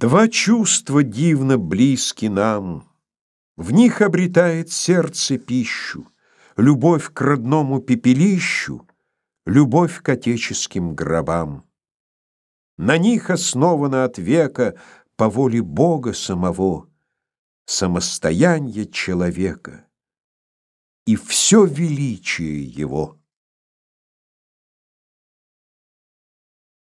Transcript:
Два чувства дивно близки нам, В них обретает сердце пищу, Любовь к родному пепелищу, Любовь к отеческим гробам. На них основано от века По воле Бога самого Самостоянье человека И все величие его.